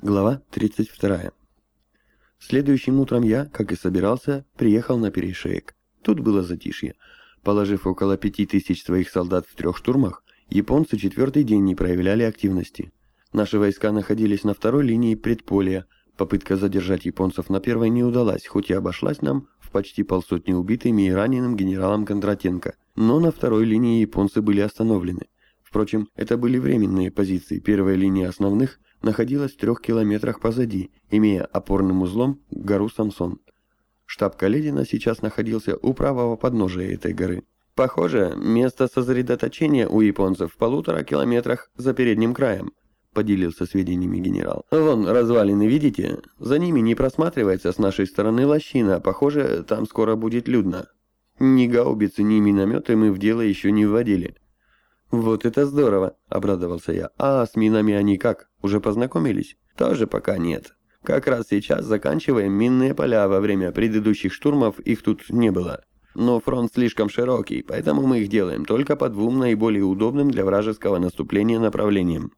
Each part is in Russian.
Глава 32. Следующим утром я, как и собирался, приехал на перешеек. Тут было затишье. Положив около пяти тысяч своих солдат в трех штурмах, японцы четвертый день не проявляли активности. Наши войска находились на второй линии предполя. Попытка задержать японцев на первой не удалась, хоть и обошлась нам в почти полсотни убитыми и раненым генералом Кондратенко. Но на второй линии японцы были остановлены. Впрочем, это были временные позиции. Первая линия основных находилась в трех километрах позади, имея опорным узлом гору Самсон. Штаб Каледина сейчас находился у правого подножия этой горы. Похоже, место сосредоточения у японцев в полутора километрах за передним краем, поделился сведениями генерал. Вон развалины, видите? За ними не просматривается с нашей стороны лощина, похоже, там скоро будет людно. Ни гаубицы, ни минометы мы в дело еще не вводили. «Вот это здорово!» – обрадовался я. «А с минами они как? Уже познакомились?» «Тоже пока нет. Как раз сейчас заканчиваем минные поля, во время предыдущих штурмов их тут не было. Но фронт слишком широкий, поэтому мы их делаем только по двум наиболее удобным для вражеского наступления направлениям».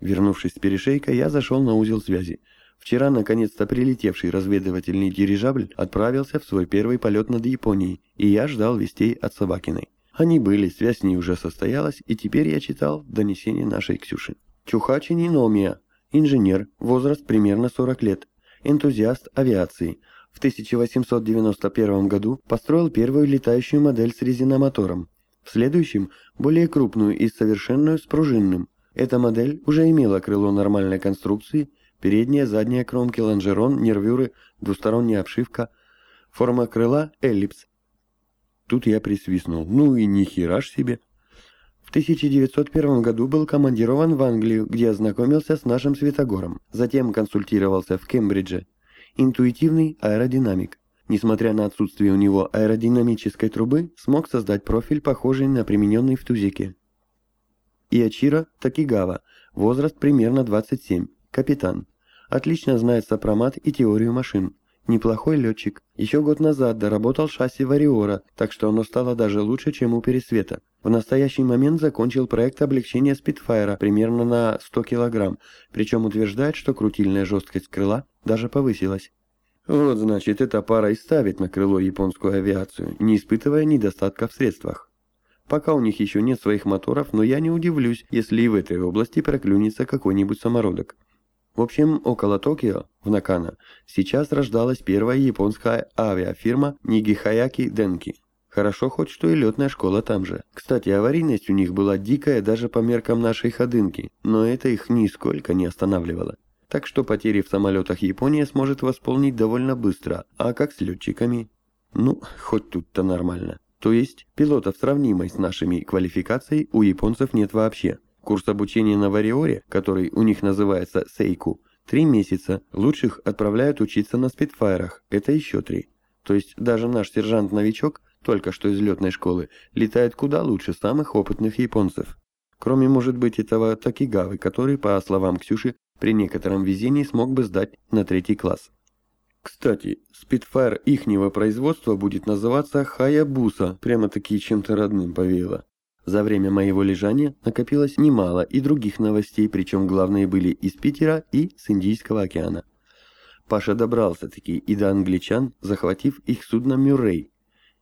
Вернувшись с перешейка, я зашел на узел связи. Вчера, наконец-то, прилетевший разведывательный дирижабль отправился в свой первый полет над Японией, и я ждал вестей от Собакиной. Они были, связь с ней уже состоялась, и теперь я читал донесение нашей Ксюши. Чухачи Ниномия, инженер, возраст примерно 40 лет, энтузиаст авиации. В 1891 году построил первую летающую модель с резиномотором. В следующем – более крупную и совершенную с пружинным. Эта модель уже имела крыло нормальной конструкции, передняя, задняя кромки, лонжерон, нервюры, двусторонняя обшивка. Форма крыла – эллипс, Тут я присвистнул. Ну и ни хера ж себе. В 1901 году был командирован в Англию, где ознакомился с нашим Светогором. Затем консультировался в Кембридже. Интуитивный аэродинамик. Несмотря на отсутствие у него аэродинамической трубы, смог создать профиль, похожий на примененный в Тузике. Иачиро Такигава. Возраст примерно 27. Капитан. Отлично знает сопромат и теорию машин. Неплохой летчик. Еще год назад доработал шасси Вариора, так что оно стало даже лучше, чем у Пересвета. В настоящий момент закончил проект облегчения Спитфайра примерно на 100 килограмм, причем утверждает, что крутильная жесткость крыла даже повысилась. Вот значит, эта пара и ставит на крыло японскую авиацию, не испытывая недостатка в средствах. Пока у них еще нет своих моторов, но я не удивлюсь, если и в этой области проклюнется какой-нибудь самородок. В общем, около Токио, в Накана, сейчас рождалась первая японская авиафирма Нигихаяки Денки. Хорошо хоть что и летная школа там же. Кстати, аварийность у них была дикая даже по меркам нашей ходынки, но это их нисколько не останавливало. Так что потери в самолетах Япония сможет восполнить довольно быстро, а как с летчиками? Ну, хоть тут-то нормально. То есть, пилотов сравнимой с нашими квалификацией у японцев нет вообще. Курс обучения на Вариоре, который у них называется Сейку, три месяца. Лучших отправляют учиться на спидфайрах, это еще три. То есть даже наш сержант-новичок, только что из летной школы, летает куда лучше самых опытных японцев. Кроме, может быть, этого Такигавы, который, по словам Ксюши, при некотором везении смог бы сдать на третий класс. Кстати, спидфайр ихнего производства будет называться Хаябуса, прямо-таки чем-то родным повеяло. За время моего лежания накопилось немало и других новостей, причем главные были из Питера и с Индийского океана. Паша добрался-таки и до англичан, захватив их судно «Мюррей».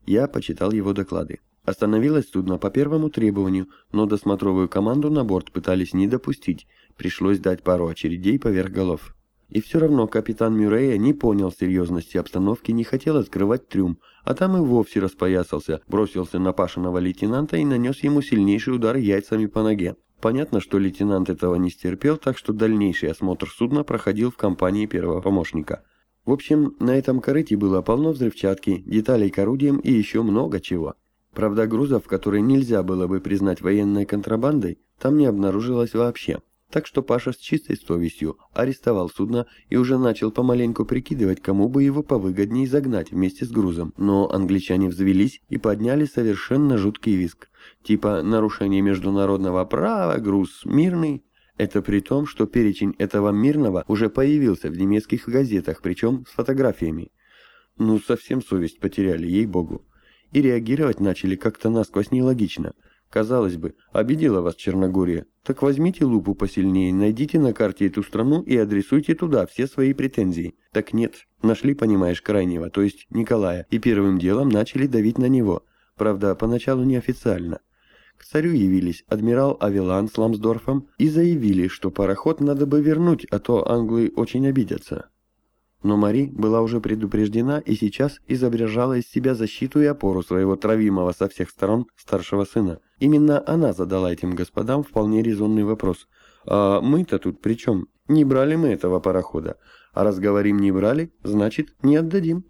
Я почитал его доклады. Остановилось судно по первому требованию, но досмотровую команду на борт пытались не допустить, пришлось дать пару очередей поверх голов. И все равно капитан Мюррея не понял серьезности обстановки, не хотел открывать трюм, а там и вовсе распоясался, бросился на Пашиного лейтенанта и нанес ему сильнейший удар яйцами по ноге. Понятно, что лейтенант этого не стерпел, так что дальнейший осмотр судна проходил в компании первого помощника. В общем, на этом корыте было полно взрывчатки, деталей к орудиям и еще много чего. Правда, грузов, которые нельзя было бы признать военной контрабандой, там не обнаружилось вообще. Так что Паша с чистой совестью арестовал судно и уже начал помаленьку прикидывать, кому бы его повыгоднее загнать вместе с грузом. Но англичане взвелись и подняли совершенно жуткий виск. Типа нарушение международного права, груз мирный. Это при том, что перечень этого мирного уже появился в немецких газетах, причем с фотографиями. Ну, совсем совесть потеряли, ей-богу. И реагировать начали как-то насквозь нелогично – Казалось бы, обидела вас Черногория. Так возьмите лупу посильнее, найдите на карте эту страну и адресуйте туда все свои претензии. Так нет, нашли, понимаешь, крайнего, то есть Николая, и первым делом начали давить на него. Правда, поначалу неофициально. К царю явились адмирал Авелан с Ламсдорфом и заявили, что пароход надо бы вернуть, а то англы очень обидятся. Но Мари была уже предупреждена и сейчас изображала из себя защиту и опору своего травимого со всех сторон старшего сына. Именно она задала этим господам вполне резонный вопрос. «А мы-то тут при чем? Не брали мы этого парохода. А раз говорим не брали, значит не отдадим».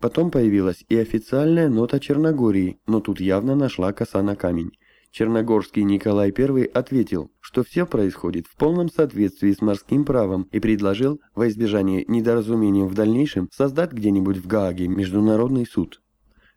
Потом появилась и официальная нота Черногории, но тут явно нашла коса на камень. Черногорский Николай I ответил, что все происходит в полном соответствии с морским правом и предложил, во избежание недоразумением в дальнейшем, создать где-нибудь в Гааге международный суд.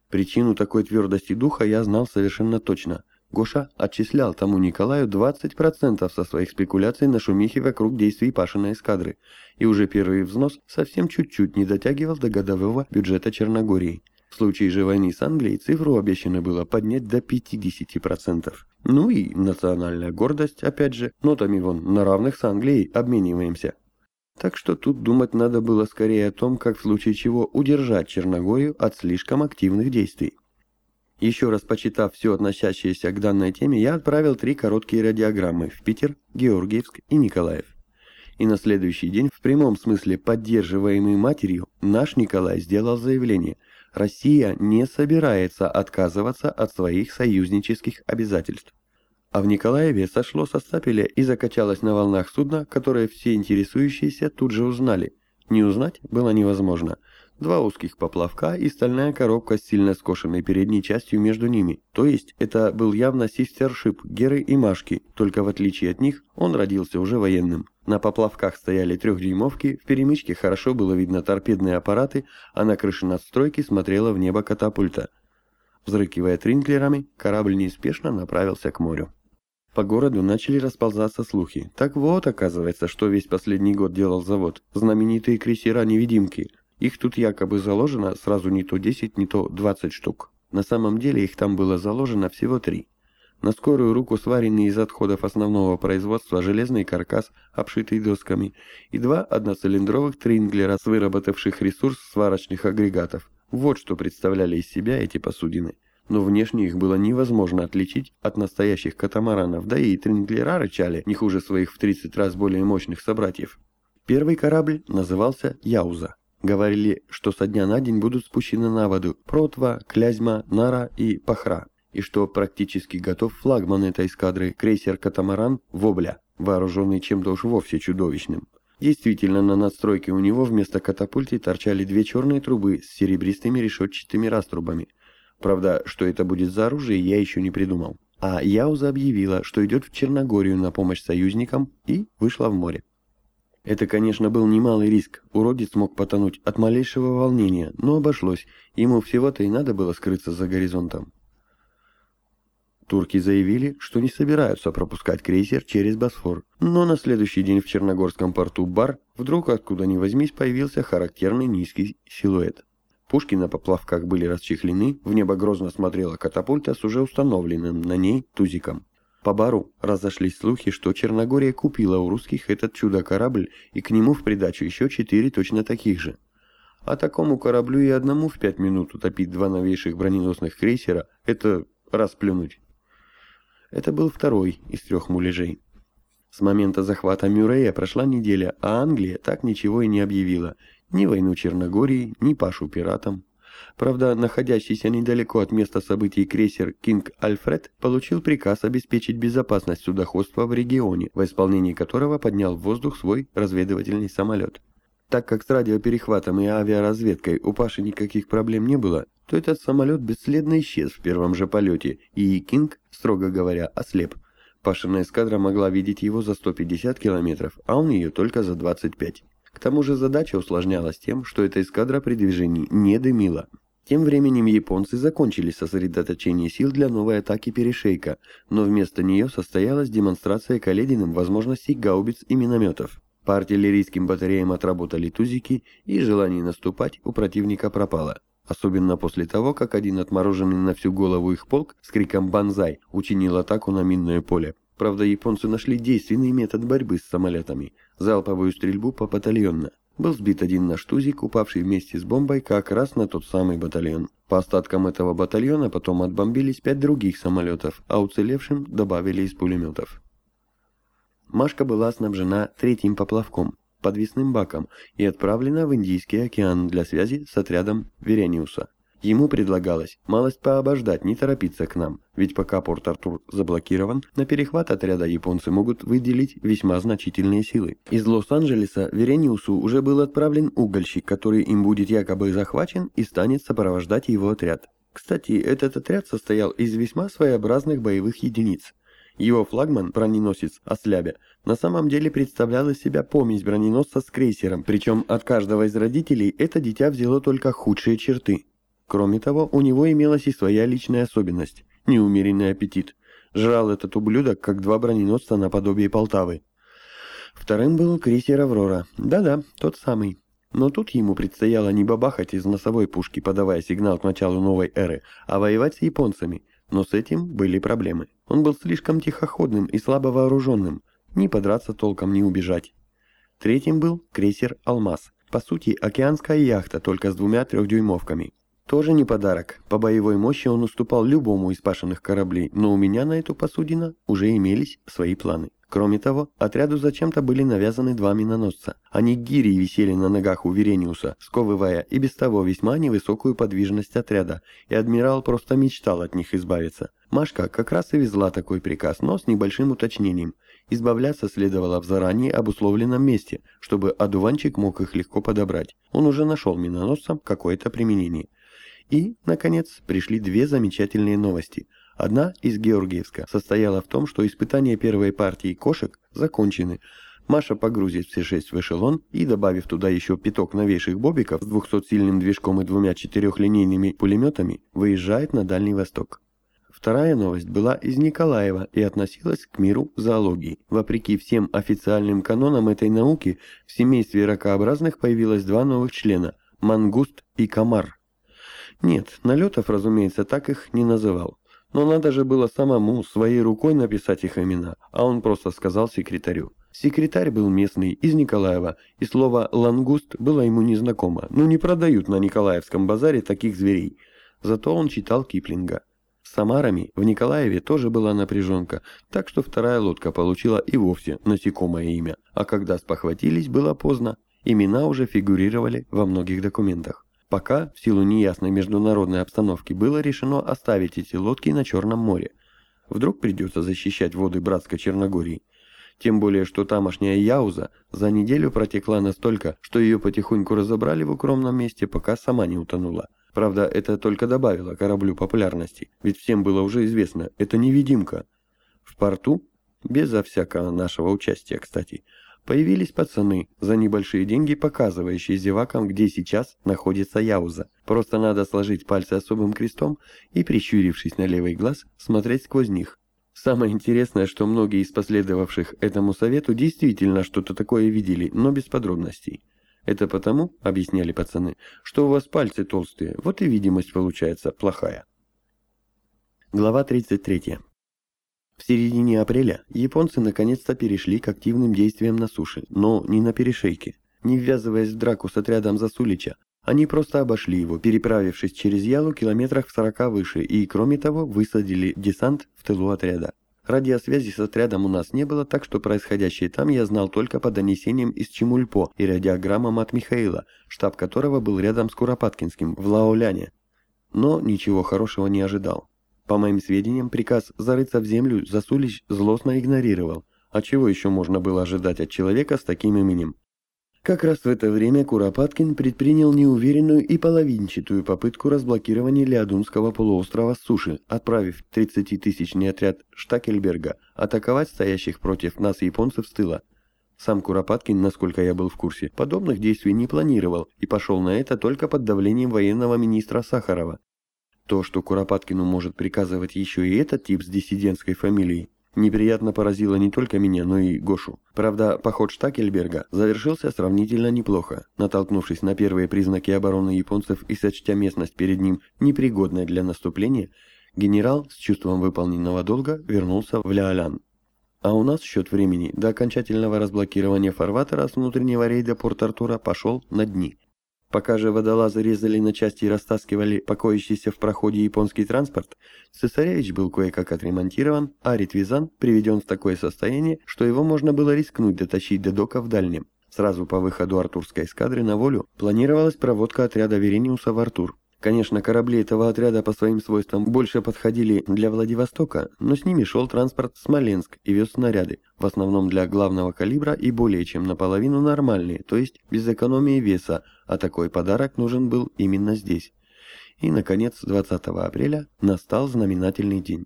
Причину такой твердости духа я знал совершенно точно. Гоша отчислял тому Николаю 20% со своих спекуляций на шумихе вокруг действий Пашиной эскадры, и уже первый взнос совсем чуть-чуть не дотягивал до годового бюджета Черногории. В случае же войны с Англией цифру обещано было поднять до 50%. Ну и национальная гордость, опять же, нотами вон на равных с Англией обмениваемся. Так что тут думать надо было скорее о том, как в случае чего удержать Черногорию от слишком активных действий. Еще раз почитав все относящееся к данной теме, я отправил три короткие радиограммы в Питер, Георгиевск и Николаев. И на следующий день, в прямом смысле поддерживаемый матерью, наш Николай сделал заявление – Россия не собирается отказываться от своих союзнических обязательств. А в Николаеве сошло со стапеля и закачалось на волнах судна, которое все интересующиеся тут же узнали. Не узнать было невозможно – два узких поплавка и стальная коробка с сильно скошенной передней частью между ними. То есть это был явно систершип Геры и Машки, только в отличие от них он родился уже военным. На поплавках стояли трехдюймовки, в перемычке хорошо было видно торпедные аппараты, а на крыше надстройки смотрела в небо катапульта. Взрыкивая тринклерами, корабль неспешно направился к морю. По городу начали расползаться слухи. Так вот, оказывается, что весь последний год делал завод. Знаменитые крейсера-невидимки – их тут якобы заложено сразу не то 10, не то 20 штук. На самом деле их там было заложено всего три. На скорую руку сваренный из отходов основного производства железный каркас, обшитый досками, и два одноцилиндровых тринглера с выработавших ресурс сварочных агрегатов. Вот что представляли из себя эти посудины. Но внешне их было невозможно отличить от настоящих катамаранов, да и тринглера рычали не хуже своих в 30 раз более мощных собратьев. Первый корабль назывался «Яуза». Говорили, что со дня на день будут спущены на воду Протва, Клязьма, Нара и Пахра, и что практически готов флагман этой эскадры, крейсер «Катамаран» Вобля, вооруженный чем-то уж вовсе чудовищным. Действительно, на надстройке у него вместо катапульты торчали две черные трубы с серебристыми решетчатыми раструбами. Правда, что это будет за оружие, я еще не придумал. А Яуза объявила, что идет в Черногорию на помощь союзникам и вышла в море. Это, конечно, был немалый риск. Уродец мог потонуть от малейшего волнения, но обошлось. Ему всего-то и надо было скрыться за горизонтом. Турки заявили, что не собираются пропускать крейсер через Босфор. Но на следующий день в Черногорском порту Бар вдруг откуда ни возьмись появился характерный низкий силуэт. Пушки на поплавках были расчехлены, в небо грозно смотрела катапульта с уже установленным на ней тузиком. По бару разошлись слухи, что Черногория купила у русских этот чудо-корабль и к нему в придачу еще четыре точно таких же. А такому кораблю и одному в пять минут утопить два новейших броненосных крейсера – это расплюнуть. Это был второй из трех муляжей. С момента захвата Мюррея прошла неделя, а Англия так ничего и не объявила. Ни войну Черногории, ни пашу пиратам. Правда, находящийся недалеко от места событий крейсер «Кинг Альфред» получил приказ обеспечить безопасность судоходства в регионе, в исполнении которого поднял в воздух свой разведывательный самолет. Так как с радиоперехватом и авиаразведкой у Паши никаких проблем не было, то этот самолет бесследно исчез в первом же полете, и Кинг, строго говоря, ослеп. Пашина эскадра могла видеть его за 150 километров, а он ее только за 25. К тому же задача усложнялась тем, что эта эскадра при движении не дымила. Тем временем японцы закончили сосредоточение сил для новой атаки перешейка, но вместо нее состоялась демонстрация Калединым возможностей гаубиц и минометов. По артиллерийским батареям отработали тузики, и желание наступать у противника пропало. особенно после того, как один отмороженный на всю голову их полк с криком «Бонзай» учинил атаку на минное поле. Правда, японцы нашли действенный метод борьбы с самолетами – залповую стрельбу по батальонно. Был сбит один наш тузик, упавший вместе с бомбой как раз на тот самый батальон. По остаткам этого батальона потом отбомбились пять других самолетов, а уцелевшим добавили из пулеметов. Машка была снабжена третьим поплавком, подвесным баком и отправлена в Индийский океан для связи с отрядом Верениуса. Ему предлагалось малость пообождать, не торопиться к нам, ведь пока Порт-Артур заблокирован, на перехват отряда японцы могут выделить весьма значительные силы. Из Лос-Анджелеса Верениусу уже был отправлен угольщик, который им будет якобы захвачен и станет сопровождать его отряд. Кстати, этот отряд состоял из весьма своеобразных боевых единиц. Его флагман, броненосец Ослябя, на самом деле представлял из себя помесь броненосца с крейсером, причем от каждого из родителей это дитя взяло только худшие черты. Кроме того, у него имелась и своя личная особенность – неумеренный аппетит. Жрал этот ублюдок, как два броненосца наподобие Полтавы. Вторым был крейсер «Аврора». Да-да, тот самый. Но тут ему предстояло не бабахать из носовой пушки, подавая сигнал к началу новой эры, а воевать с японцами. Но с этим были проблемы. Он был слишком тихоходным и слабо вооруженным. Ни подраться толком, ни убежать. Третьим был крейсер «Алмаз». По сути, океанская яхта, только с двумя трехдюймовками. Тоже не подарок. По боевой мощи он уступал любому из пашенных кораблей, но у меня на эту посудину уже имелись свои планы. Кроме того, отряду зачем-то были навязаны два миноносца. Они гири висели на ногах у Верениуса, сковывая и без того весьма невысокую подвижность отряда, и адмирал просто мечтал от них избавиться. Машка как раз и везла такой приказ, но с небольшим уточнением. Избавляться следовало в заранее обусловленном месте, чтобы одуванчик мог их легко подобрать. Он уже нашел миноносцам какое-то применение. И, наконец, пришли две замечательные новости. Одна из Георгиевска состояла в том, что испытания первой партии кошек закончены. Маша погрузит все шесть в эшелон и, добавив туда еще пяток новейших бобиков с 200-сильным движком и двумя четырехлинейными пулеметами, выезжает на Дальний Восток. Вторая новость была из Николаева и относилась к миру зоологии. Вопреки всем официальным канонам этой науки, в семействе ракообразных появилось два новых члена – мангуст и комар. Нет, Налетов, разумеется, так их не называл. Но надо же было самому своей рукой написать их имена, а он просто сказал секретарю. Секретарь был местный, из Николаева, и слово «лангуст» было ему незнакомо. Ну не продают на Николаевском базаре таких зверей. Зато он читал Киплинга. С Самарами в Николаеве тоже была напряженка, так что вторая лодка получила и вовсе насекомое имя. А когда спохватились, было поздно. Имена уже фигурировали во многих документах. Пока, в силу неясной международной обстановки, было решено оставить эти лодки на Черном море. Вдруг придется защищать воды братской Черногории. Тем более, что тамошняя Яуза за неделю протекла настолько, что ее потихоньку разобрали в укромном месте, пока сама не утонула. Правда, это только добавило кораблю популярности, ведь всем было уже известно, это невидимка. В порту, безо всякого нашего участия, кстати, Появились пацаны, за небольшие деньги показывающие зевакам, где сейчас находится Яуза. Просто надо сложить пальцы особым крестом и, прищурившись на левый глаз, смотреть сквозь них. Самое интересное, что многие из последовавших этому совету действительно что-то такое видели, но без подробностей. Это потому, объясняли пацаны, что у вас пальцы толстые, вот и видимость получается плохая. Глава 33. В середине апреля японцы наконец-то перешли к активным действиям на суше, но не на перешейке. Не ввязываясь в драку с отрядом Засулича, они просто обошли его, переправившись через Ялу километрах в 40 выше и, кроме того, высадили десант в тылу отряда. Радиосвязи с отрядом у нас не было, так что происходящее там я знал только по донесениям из Чемульпо и радиограммам от Михаила, штаб которого был рядом с Куропаткинским, в Лаоляне. Но ничего хорошего не ожидал. По моим сведениям, приказ зарыться в землю Засулич злостно игнорировал. А чего еще можно было ожидать от человека с таким именем? Как раз в это время Куропаткин предпринял неуверенную и половинчатую попытку разблокирования Леодунского полуострова с суши, отправив 30-тысячный отряд Штакельберга атаковать стоящих против нас японцев с тыла. Сам Куропаткин, насколько я был в курсе, подобных действий не планировал и пошел на это только под давлением военного министра Сахарова, то, что Куропаткину может приказывать еще и этот тип с диссидентской фамилией, неприятно поразило не только меня, но и Гошу. Правда, поход Штакельберга завершился сравнительно неплохо. Натолкнувшись на первые признаки обороны японцев и сочтя местность перед ним непригодной для наступления, генерал с чувством выполненного долга вернулся в Ляолян. А у нас счет времени до окончательного разблокирования фарватера с внутреннего рейда Порт-Артура пошел на дни. Пока же водолазы резали на части и растаскивали покоящийся в проходе японский транспорт, Цесаревич был кое-как отремонтирован, а Ритвизан приведен в такое состояние, что его можно было рискнуть дотащить до дока в дальнем. Сразу по выходу артурской эскадры на волю планировалась проводка отряда Верениуса в Артур. Конечно, корабли этого отряда по своим свойствам больше подходили для Владивостока, но с ними шел транспорт Смоленск и вез снаряды, в основном для главного калибра и более чем наполовину нормальные, то есть без экономии веса, а такой подарок нужен был именно здесь. И, наконец, 20 апреля настал знаменательный день.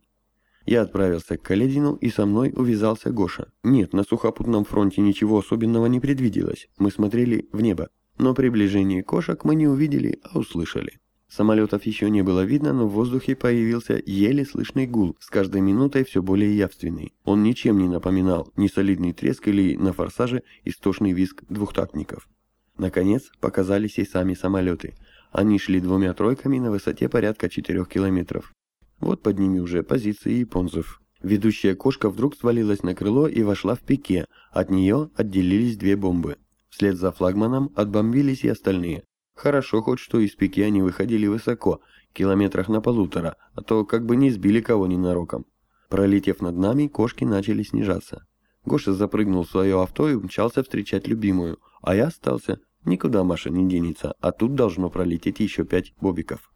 Я отправился к Каледину, и со мной увязался Гоша. Нет, на сухопутном фронте ничего особенного не предвиделось. Мы смотрели в небо. Но приближение кошек мы не увидели, а услышали. Самолетов еще не было видно, но в воздухе появился еле слышный гул, с каждой минутой все более явственный. Он ничем не напоминал ни солидный треск или на форсаже истошный визг двухтактников. Наконец показались и сами самолеты. Они шли двумя тройками на высоте порядка 4 километров. Вот под ними уже позиции японцев. Ведущая кошка вдруг свалилась на крыло и вошла в пике. От нее отделились две бомбы. Вслед за флагманом отбомбились и остальные. Хорошо хоть что из пики они выходили высоко, километрах на полутора, а то как бы не сбили кого ненароком. Пролетев над нами, кошки начали снижаться. Гоша запрыгнул в свое авто и умчался встречать любимую, а я остался. Никуда Маша не денется, а тут должно пролететь еще пять бобиков.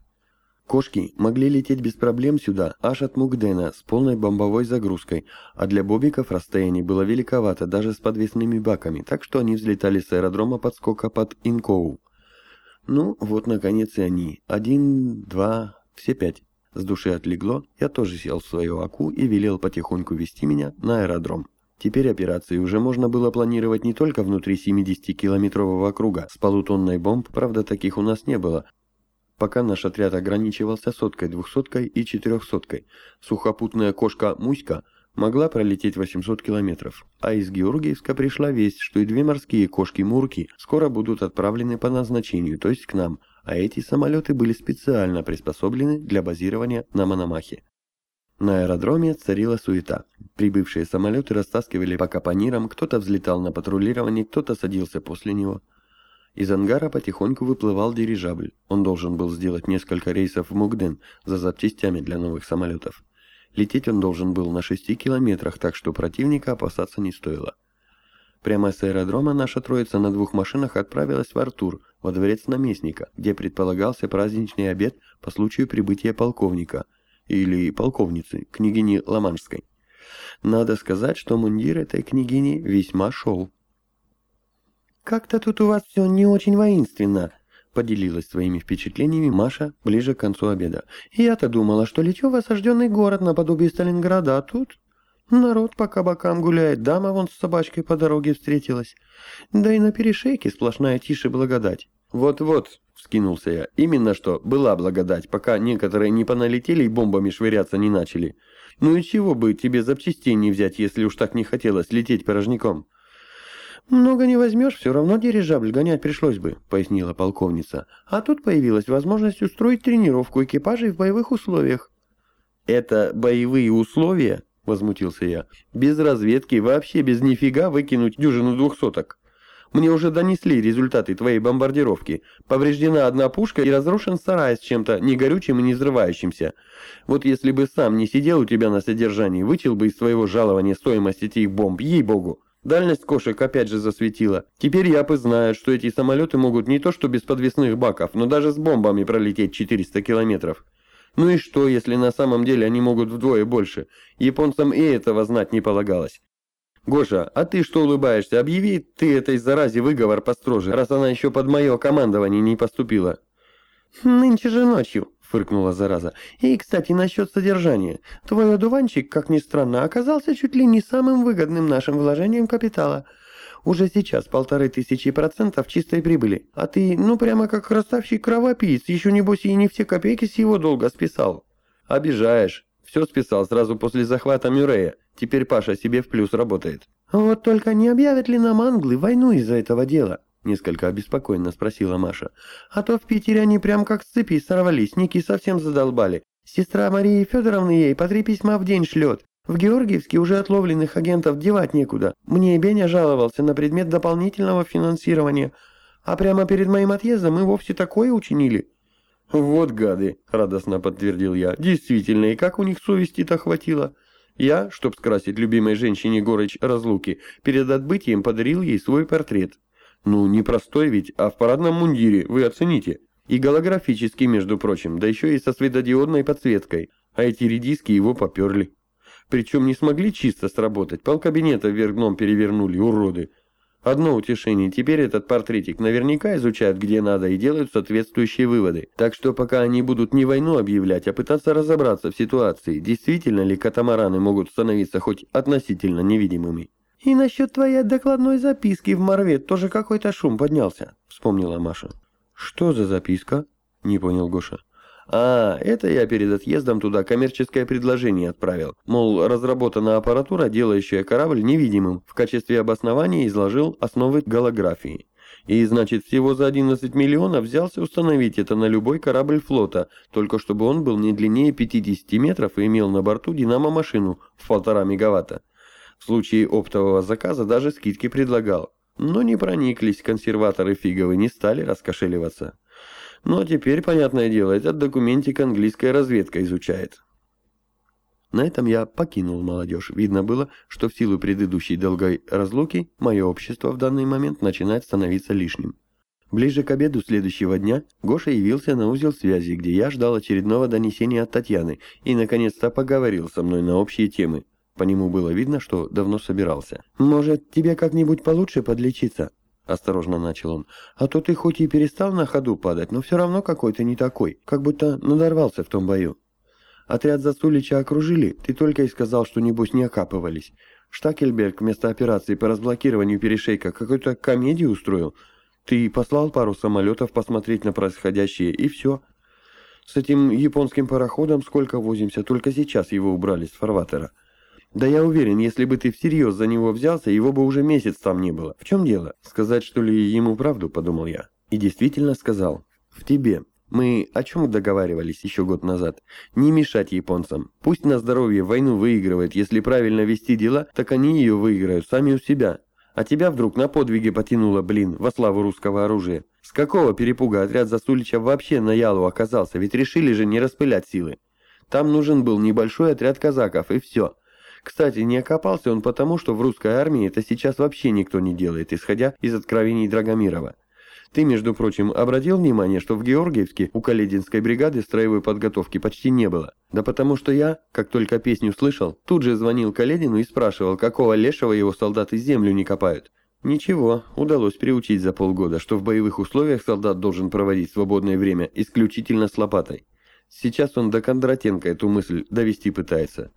Кошки могли лететь без проблем сюда, аж от Мукдена, с полной бомбовой загрузкой, а для бобиков расстояние было великовато даже с подвесными баками, так что они взлетали с аэродрома подскока под Инкоу. Ну, вот наконец и они. Один, два, все пять. С души отлегло, я тоже сел в свою аку и велел потихоньку вести меня на аэродром. Теперь операции уже можно было планировать не только внутри 70-километрового круга с полутонной бомб, правда таких у нас не было, пока наш отряд ограничивался соткой, двухсоткой и четырехсоткой. Сухопутная кошка Муська могла пролететь 800 километров, а из Георгиевска пришла весть, что и две морские кошки-мурки скоро будут отправлены по назначению, то есть к нам, а эти самолеты были специально приспособлены для базирования на Мономахе. На аэродроме царила суета. Прибывшие самолеты растаскивали по капонирам, кто-то взлетал на патрулирование, кто-то садился после него. Из ангара потихоньку выплывал дирижабль. Он должен был сделать несколько рейсов в Мугден за запчастями для новых самолетов. Лететь он должен был на 6 километрах, так что противника опасаться не стоило. Прямо с аэродрома наша троица на двух машинах отправилась в Артур, во дворец наместника, где предполагался праздничный обед по случаю прибытия полковника, или полковницы, княгини Ламаншской. Надо сказать, что мундир этой княгини весьма шел. «Как-то тут у вас все не очень воинственно», Поделилась своими впечатлениями Маша ближе к концу обеда. «Я-то думала, что лечу в осажденный город наподобие Сталинграда, а тут...» Народ по кабакам гуляет, дама вон с собачкой по дороге встретилась. Да и на перешейке сплошная тише благодать. Вот-вот, вскинулся я, именно что была благодать, пока некоторые не поналетели и бомбами швыряться не начали. Ну и чего бы тебе запчастей не взять, если уж так не хотелось лететь порожняком? «Много не возьмешь, все равно дирижабль гонять пришлось бы», — пояснила полковница. «А тут появилась возможность устроить тренировку экипажей в боевых условиях». «Это боевые условия?» — возмутился я. «Без разведки, вообще без нифига выкинуть дюжину двухсоток. Мне уже донесли результаты твоей бомбардировки. Повреждена одна пушка и разрушен сарай с чем-то негорючим и не взрывающимся. Вот если бы сам не сидел у тебя на содержании, вычел бы из своего жалования стоимость этих бомб, ей-богу». Дальность кошек опять же засветила. Теперь япы знают, что эти самолеты могут не то что без подвесных баков, но даже с бомбами пролететь 400 километров. Ну и что, если на самом деле они могут вдвое больше? Японцам и этого знать не полагалось. Гоша, а ты что улыбаешься? Объяви ты этой заразе выговор построже, раз она еще под мое командование не поступила. Нынче же ночью, фыркнула зараза. «И, кстати, насчет содержания. Твой одуванчик, как ни странно, оказался чуть ли не самым выгодным нашим вложением капитала. Уже сейчас полторы тысячи процентов чистой прибыли. А ты, ну, прямо как растащий кровопиец, еще небось и не все копейки с его долга списал». «Обижаешь. Все списал сразу после захвата Мюррея. Теперь Паша себе в плюс работает. «Вот только не объявят ли нам англы войну из-за этого дела?» Несколько обеспокоенно спросила Маша. «А то в Питере они прям как с цепи сорвались, Ники совсем задолбали. Сестра Марии Федоровны ей по три письма в день шлет. В Георгиевске уже отловленных агентов девать некуда. Мне Беня жаловался на предмет дополнительного финансирования. А прямо перед моим отъездом мы вовсе такое учинили». «Вот гады», — радостно подтвердил я. «Действительно, и как у них совести-то хватило?» Я, чтоб скрасить любимой женщине горечь разлуки, перед отбытием подарил ей свой портрет. Ну, не простой ведь, а в парадном мундире, вы оцените. И голографический, между прочим, да еще и со светодиодной подсветкой. А эти редиски его поперли. Причем не смогли чисто сработать, полкабинета вверх дном перевернули, уроды. Одно утешение, теперь этот портретик наверняка изучают где надо и делают соответствующие выводы. Так что пока они будут не войну объявлять, а пытаться разобраться в ситуации, действительно ли катамараны могут становиться хоть относительно невидимыми. «И насчет твоей докладной записки в Морве тоже какой-то шум поднялся», — вспомнила Маша. «Что за записка?» — не понял Гоша. А, это я перед отъездом туда коммерческое предложение отправил. Мол, разработана аппаратура, делающая корабль невидимым. В качестве обоснования изложил основы голографии. И, значит, всего за 11 миллионов взялся установить это на любой корабль флота, только чтобы он был не длиннее 50 метров и имел на борту динамо-машину в полтора мегаватта. В случае оптового заказа даже скидки предлагал. Но не прониклись консерваторы фиговы, не стали раскошеливаться. Ну а теперь, понятное дело, этот документик английская разведка изучает. На этом я покинул молодежь. Видно было, что в силу предыдущей долгой разлуки мое общество в данный момент начинает становиться лишним. Ближе к обеду следующего дня Гоша явился на узел связи, где я ждал очередного донесения от Татьяны и наконец-то поговорил со мной на общие темы. По нему было видно, что давно собирался. «Может, тебе как-нибудь получше подлечиться?» — осторожно начал он. «А то ты хоть и перестал на ходу падать, но все равно какой-то не такой, как будто надорвался в том бою. Отряд Засулича окружили, ты только и сказал, что небось не окапывались. Штакельберг вместо операции по разблокированию перешейка какую-то комедию устроил. Ты послал пару самолетов посмотреть на происходящее, и все. С этим японским пароходом сколько возимся, только сейчас его убрали с фарватера». Да я уверен, если бы ты всерьез за него взялся, его бы уже месяц там не было. В чем дело? Сказать, что ли, ему правду, подумал я. И действительно сказал. В тебе. Мы о чем договаривались еще год назад? Не мешать японцам. Пусть на здоровье войну выигрывает. Если правильно вести дела, так они ее выиграют сами у себя. А тебя вдруг на подвиги потянуло, блин, во славу русского оружия. С какого перепуга отряд Засулича вообще на Ялу оказался? Ведь решили же не распылять силы. Там нужен был небольшой отряд казаков, и все. Кстати, не окопался он потому, что в русской армии это сейчас вообще никто не делает, исходя из откровений Драгомирова. Ты, между прочим, обратил внимание, что в Георгиевске у Калединской бригады строевой подготовки почти не было? Да потому что я, как только песню слышал, тут же звонил Каледину и спрашивал, какого лешего его солдаты землю не копают. Ничего, удалось приучить за полгода, что в боевых условиях солдат должен проводить свободное время исключительно с лопатой. Сейчас он до Кондратенко эту мысль довести пытается.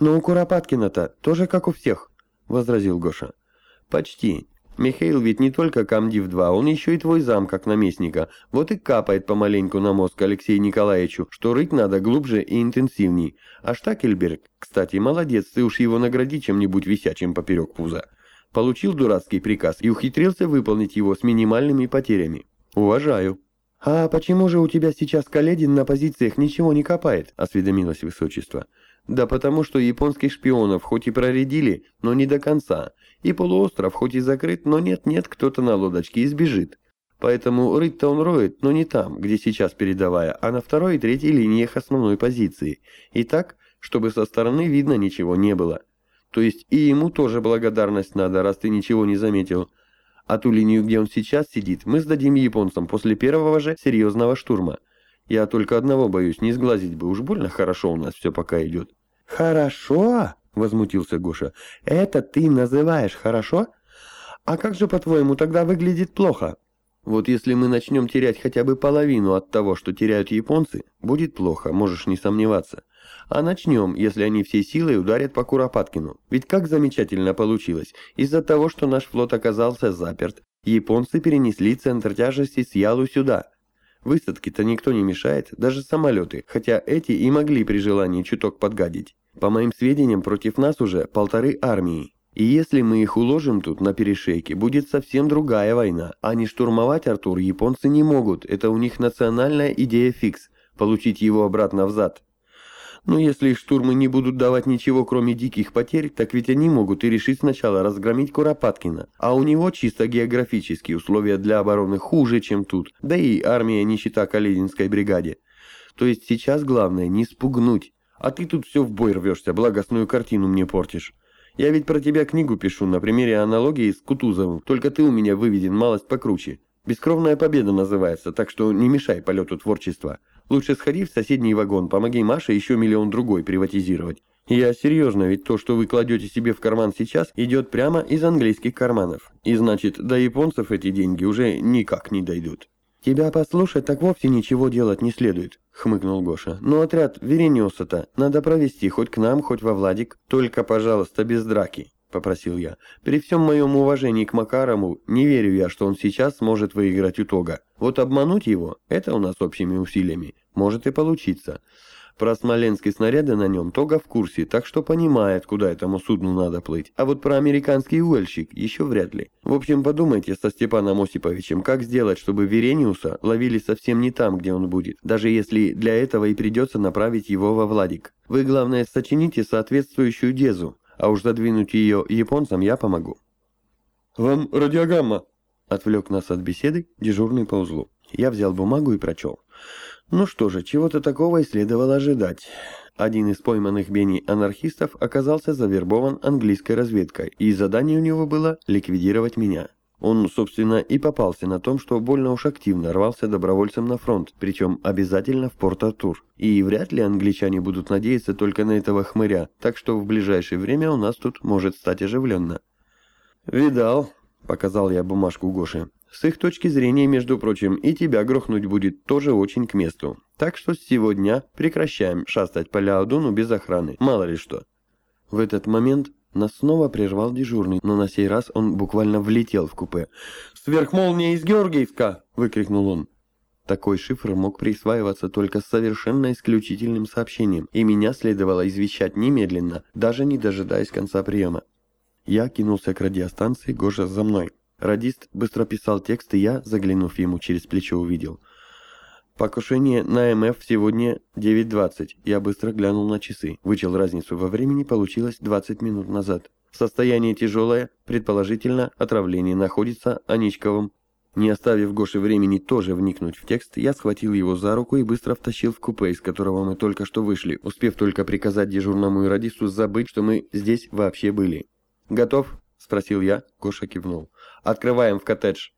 «Но у Куропаткина-то тоже как у всех», — возразил Гоша. «Почти. Михаил ведь не только комдив-2, он еще и твой зам, как наместника. Вот и капает помаленьку на мозг Алексею Николаевичу, что рыть надо глубже и интенсивней. А Штакельберг, кстати, молодец, ты уж его награди чем-нибудь висячим поперек пуза. Получил дурацкий приказ и ухитрился выполнить его с минимальными потерями. Уважаю». «А почему же у тебя сейчас Каледин на позициях ничего не копает?» – осведомилось высочество. Да потому что японских шпионов хоть и проредили, но не до конца, и полуостров хоть и закрыт, но нет-нет, кто-то на лодочке избежит. Поэтому рыть-то он роет, но не там, где сейчас передовая, а на второй и третьей линиях основной позиции. И так, чтобы со стороны видно ничего не было. То есть и ему тоже благодарность надо, раз ты ничего не заметил. А ту линию, где он сейчас сидит, мы сдадим японцам после первого же серьезного штурма. Я только одного боюсь, не сглазить бы, уж больно хорошо у нас все пока идет». «Хорошо?» — возмутился Гоша. «Это ты называешь хорошо? А как же, по-твоему, тогда выглядит плохо?» «Вот если мы начнем терять хотя бы половину от того, что теряют японцы, будет плохо, можешь не сомневаться. А начнем, если они всей силой ударят по Куропаткину. Ведь как замечательно получилось. Из-за того, что наш флот оказался заперт, японцы перенесли центр тяжести с Ялу сюда. Высадки-то никто не мешает, даже самолеты, хотя эти и могли при желании чуток подгадить. По моим сведениям, против нас уже полторы армии. И если мы их уложим тут на перешейке, будет совсем другая война. А не штурмовать Артур японцы не могут. Это у них национальная идея фикс. Получить его обратно взад. Но если штурмы не будут давать ничего, кроме диких потерь, так ведь они могут и решить сначала разгромить Куропаткина. А у него чисто географические условия для обороны хуже, чем тут. Да и армия не счета Калининской бригаде. То есть сейчас главное не спугнуть. А ты тут все в бой рвешься, благостную картину мне портишь. Я ведь про тебя книгу пишу на примере аналогии с Кутузовым, только ты у меня выведен малость покруче. «Бескровная победа» называется, так что не мешай полету творчества. Лучше сходи в соседний вагон, помоги Маше еще миллион другой приватизировать. Я серьезно, ведь то, что вы кладете себе в карман сейчас, идет прямо из английских карманов. И значит, до японцев эти деньги уже никак не дойдут. «Тебя послушать, так вовсе ничего делать не следует», — хмыкнул Гоша. «Но отряд Верениуса-то надо провести хоть к нам, хоть во Владик. Только, пожалуйста, без драки» попросил я. «При всем моем уважении к Макарову, не верю я, что он сейчас сможет выиграть у Тога. Вот обмануть его – это у нас общими усилиями. Может и получиться. Про смоленские снаряды на нем Тога в курсе, так что понимает, куда этому судну надо плыть. А вот про американский уэльщик еще вряд ли. В общем, подумайте со Степаном Осиповичем, как сделать, чтобы Верениуса ловили совсем не там, где он будет, даже если для этого и придется направить его во Владик. Вы, главное, сочините соответствующую дезу, а уж задвинуть ее японцам я помогу. «Вам радиограмма!» — отвлек нас от беседы дежурный по узлу. Я взял бумагу и прочел. Ну что же, чего-то такого и следовало ожидать. Один из пойманных Бени анархистов оказался завербован английской разведкой, и задание у него было ликвидировать меня. Он, собственно, и попался на том, что больно уж активно рвался добровольцем на фронт, причем обязательно в Порт-Артур. И вряд ли англичане будут надеяться только на этого хмыря, так что в ближайшее время у нас тут может стать оживленно. «Видал», — показал я бумажку Гоши. «С их точки зрения, между прочим, и тебя грохнуть будет тоже очень к месту. Так что с сегодня прекращаем шастать по Ляодуну без охраны, мало ли что». В этот момент нас снова прервал дежурный, но на сей раз он буквально влетел в купе. «Сверхмолния из Георгиевска!» — выкрикнул он. Такой шифр мог присваиваться только с совершенно исключительным сообщением, и меня следовало извещать немедленно, даже не дожидаясь конца приема. Я кинулся к радиостанции, Гоша за мной. Радист быстро писал текст, и я, заглянув ему через плечо, увидел — Покушение на МФ сегодня 9.20. Я быстро глянул на часы. Вычел разницу во времени, получилось 20 минут назад. Состояние тяжелое, предположительно, отравление находится Аничковым. Не оставив Гоше времени тоже вникнуть в текст, я схватил его за руку и быстро втащил в купе, из которого мы только что вышли, успев только приказать дежурному и радисту забыть, что мы здесь вообще были. «Готов?» — спросил я. Гоша кивнул. «Открываем в коттедж».